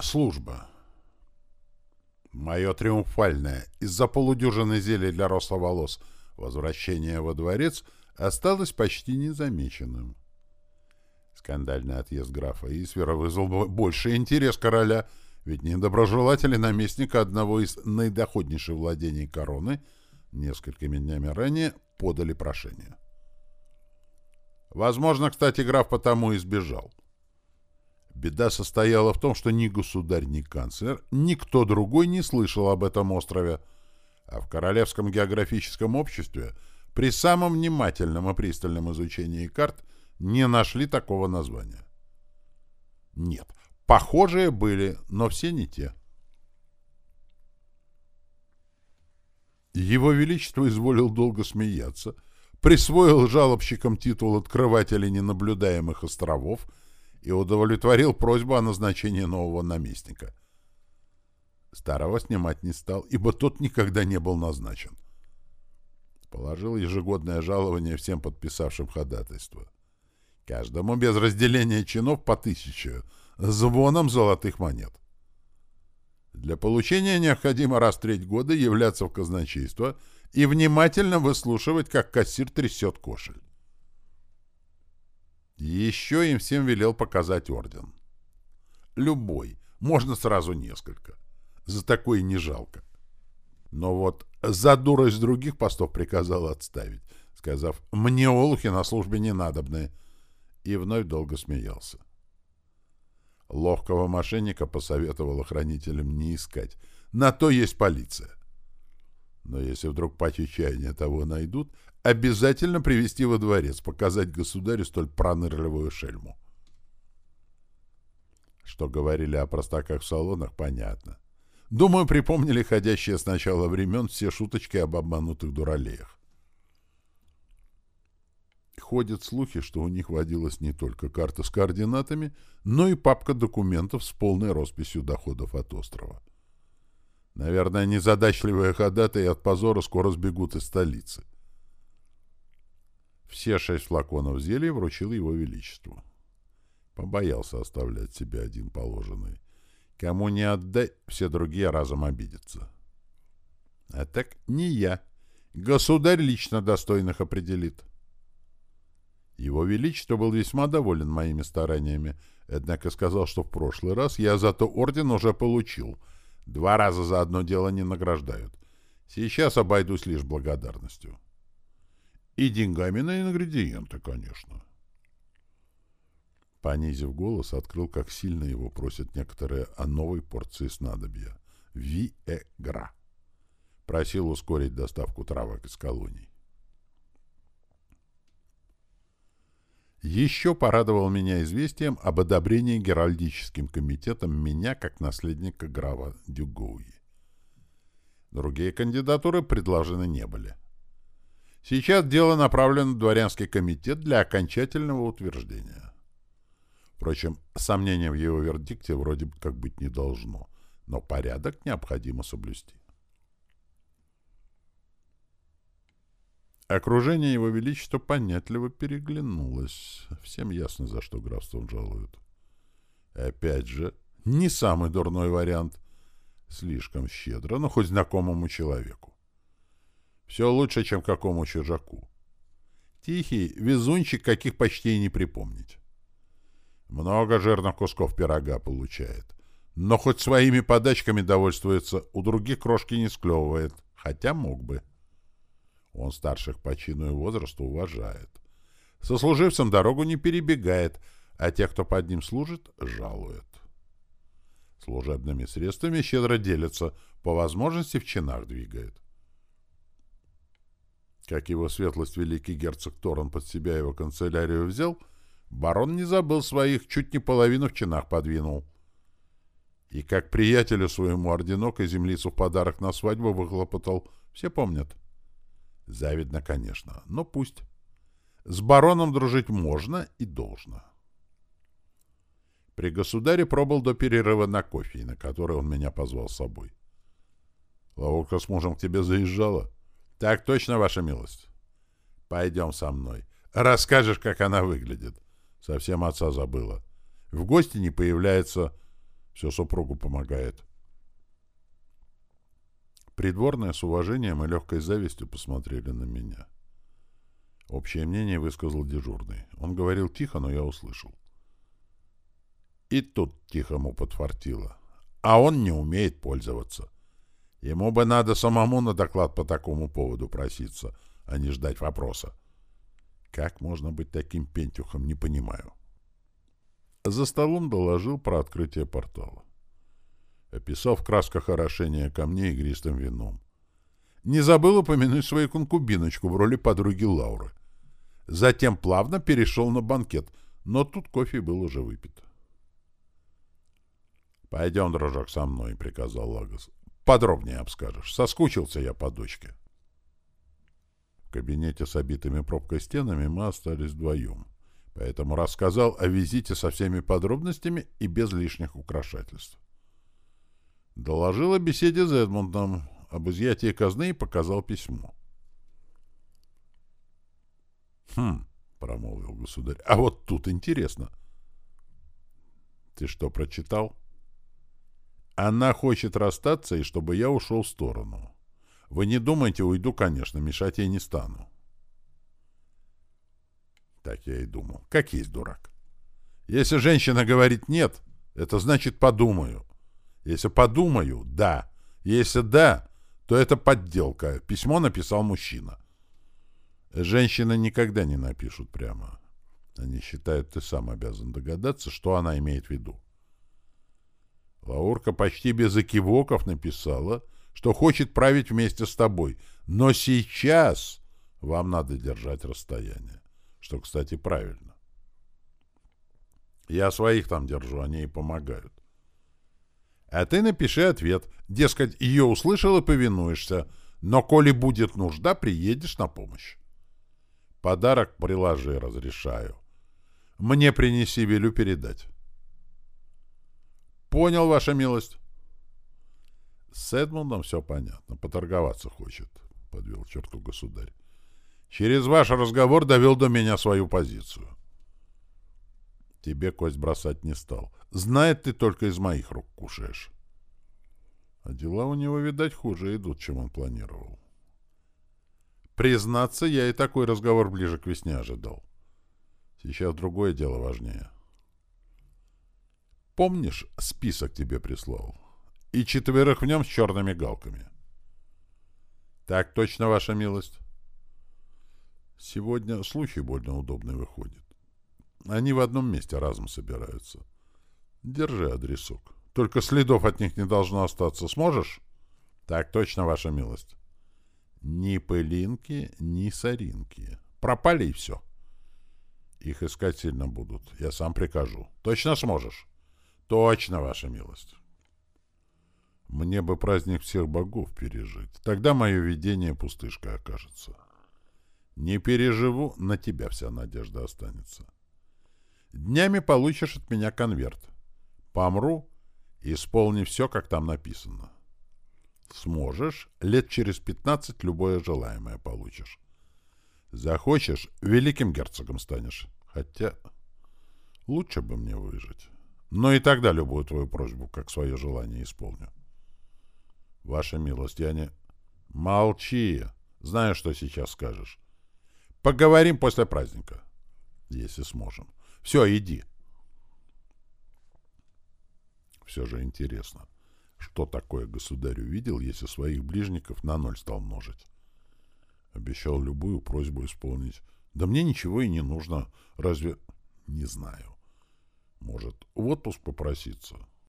Служба. Мое триумфальное из-за полудюжины зелий для роста волос возвращение во дворец осталось почти незамеченным. Скандальный отъезд графа Исвера вызвал больше интерес короля, ведь недоброжелатели наместника одного из наидоходнейших владений короны несколькими днями ранее подали прошение. Возможно, кстати, граф потому и сбежал. Беда состояла в том, что ни государь, ни канцлер, никто другой не слышал об этом острове, а в Королевском географическом обществе при самом внимательном и пристальном изучении карт не нашли такого названия. Нет, похожие были, но все не те. Его Величество изволил долго смеяться, присвоил жалобщикам титул открывателей ненаблюдаемых островов — и удовлетворил просьбу о назначении нового наместника. Старого снимать не стал, ибо тот никогда не был назначен. Положил ежегодное жалование всем подписавшим ходатайство. Каждому без разделения чинов по тысяче, звоном золотых монет. Для получения необходимо раз в треть года являться в казначейство и внимательно выслушивать, как кассир трясет кошель. Еще им всем велел показать орден. Любой, можно сразу несколько. За такое не жалко. Но вот за дурость других постов приказал отставить, сказав «мне олухи на службе не надобны», и вновь долго смеялся. Ловкого мошенника посоветовал охранителям не искать. На то есть полиция. Но если вдруг по чаяния того найдут, обязательно привести во дворец, показать государю столь пронырливую шельму. Что говорили о простаках в салонах, понятно. Думаю, припомнили ходящие с начала времен все шуточки об обманутых дуралеях. Ходят слухи, что у них водилась не только карта с координатами, но и папка документов с полной росписью доходов от острова. Наверное, незадачливые ходатаи от позора скоро сбегут из столицы. Все шесть флаконов зелья вручил его величеству. Побоялся оставлять себе один положенный. Кому не отдай, все другие разом обидятся. А так не я. Государь лично достойных определит. Его Величество был весьма доволен моими стараниями, однако сказал, что в прошлый раз я зато орден уже получил. Два раза за одно дело не награждают. Сейчас обойдусь лишь благодарностью. И деньгами на ингредиенты, конечно. Понизив голос, открыл, как сильно его просят некоторые о новой порции снадобья. Виэгра. Просил ускорить доставку травок из колоний. Еще порадовал меня известием об одобрении Геральдическим комитетом меня как наследника графа Дюгоуи. Другие кандидатуры предложены не были. — Сейчас дело направлено в дворянский комитет для окончательного утверждения. Впрочем, сомнения в его вердикте вроде как быть не должно, но порядок необходимо соблюсти. Окружение его величества понятливо переглянулось. Всем ясно, за что графством жалуют. Опять же, не самый дурной вариант. Слишком щедро, но хоть знакомому человеку. Все лучше, чем какому чужаку. Тихий, везунчик, каких почти и не припомнить. Много жирных кусков пирога получает. Но хоть своими подачками довольствуется, у других крошки не склевывает, хотя мог бы. Он старших по чину и возрасту уважает. Сослуживцам дорогу не перебегает, а тех, кто под ним служит, жалует. Служебными средствами щедро делится, по возможности в чинах двигает. Как его светлость великий герцог Торон под себя его канцелярию взял, барон не забыл своих, чуть не половину в чинах подвинул. И как приятелю своему орденок и землицу в подарок на свадьбу выхлопотал, все помнят. Завидно, конечно, но пусть. С бароном дружить можно и должно. При государе пробыл до перерыва на кофе, на который он меня позвал с собой. Лавурка с мужем к тебе заезжала? — так точно, ваша милость. Пойдем со мной. Расскажешь, как она выглядит. Совсем отца забыла. В гости не появляется. Все супругу помогает. Придворные с уважением и легкой завистью посмотрели на меня. Общее мнение высказал дежурный. Он говорил тихо, но я услышал. И тут тихому подфартило. А он не умеет пользоваться. Ему бы надо самому на доклад по такому поводу проситься, а не ждать вопроса. Как можно быть таким пентюхом, не понимаю. За столом доложил про открытие портала. Описал в красках орошение камней игристым вином. Не забыл упомянуть свою конкубиночку в роли подруги Лауры. Затем плавно перешел на банкет, но тут кофе был уже выпит. «Пойдем, дружок, со мной», — приказал Лагос. «Подробнее обскажешь. Соскучился я по дочке». В кабинете с обитыми пробкой стенами мы остались вдвоем, поэтому рассказал о визите со всеми подробностями и без лишних украшательств. Доложил о беседе с Эдмундом, об изъятии казны и показал письмо. «Хм», — промолвил государь, — «а вот тут интересно». «Ты что, прочитал?» Она хочет расстаться, и чтобы я ушел в сторону. Вы не думайте, уйду, конечно, мешать ей не стану. Так я и думал. Как есть дурак. Если женщина говорит «нет», это значит «подумаю». Если подумаю, да. Если да, то это подделка. Письмо написал мужчина. Женщины никогда не напишут прямо. Они считают, ты сам обязан догадаться, что она имеет в виду. Лаурка почти без экивоков написала, что хочет править вместе с тобой. Но сейчас вам надо держать расстояние. Что, кстати, правильно. Я своих там держу, они и помогают. А ты напиши ответ. Дескать, ее услышал и повинуешься. Но коли будет нужда, приедешь на помощь. Подарок приложи, разрешаю. Мне принеси, велю передать. Понял, ваша милость. С Эдмундом все понятно. Поторговаться хочет, — подвел черту государь. Через ваш разговор довел до меня свою позицию. Тебе кость бросать не стал. Знает ты только из моих рук кушаешь. А дела у него, видать, хуже идут, чем он планировал. Признаться, я и такой разговор ближе к весне ожидал. Сейчас другое дело важнее. — Помнишь, список тебе прислал? И четверых в нем с черными галками. Так точно, ваша милость. Сегодня случай больно удобный выходит. Они в одном месте разом собираются. Держи адресок. Только следов от них не должно остаться. Сможешь? Так точно, ваша милость. Ни пылинки, ни соринки. Пропали и все. Их искать сильно будут. Я сам прикажу. Точно сможешь? Точно, ваша милость. Мне бы праздник всех богов пережить. Тогда мое видение пустышкой окажется. Не переживу, на тебя вся надежда останется. Днями получишь от меня конверт. Помру, исполни все, как там написано. Сможешь, лет через пятнадцать любое желаемое получишь. Захочешь, великим герцогом станешь. Хотя лучше бы мне выжить. Но и тогда любую твою просьбу, как свое желание, исполню. Ваша милость, я не... Молчи. Знаю, что сейчас скажешь. Поговорим после праздника. Если сможем. Все, иди. Все же интересно, что такое государь увидел, если своих ближников на ноль стал множить. Обещал любую просьбу исполнить. Да мне ничего и не нужно. Разве... Не знаю. Может, в отпуск попроситься?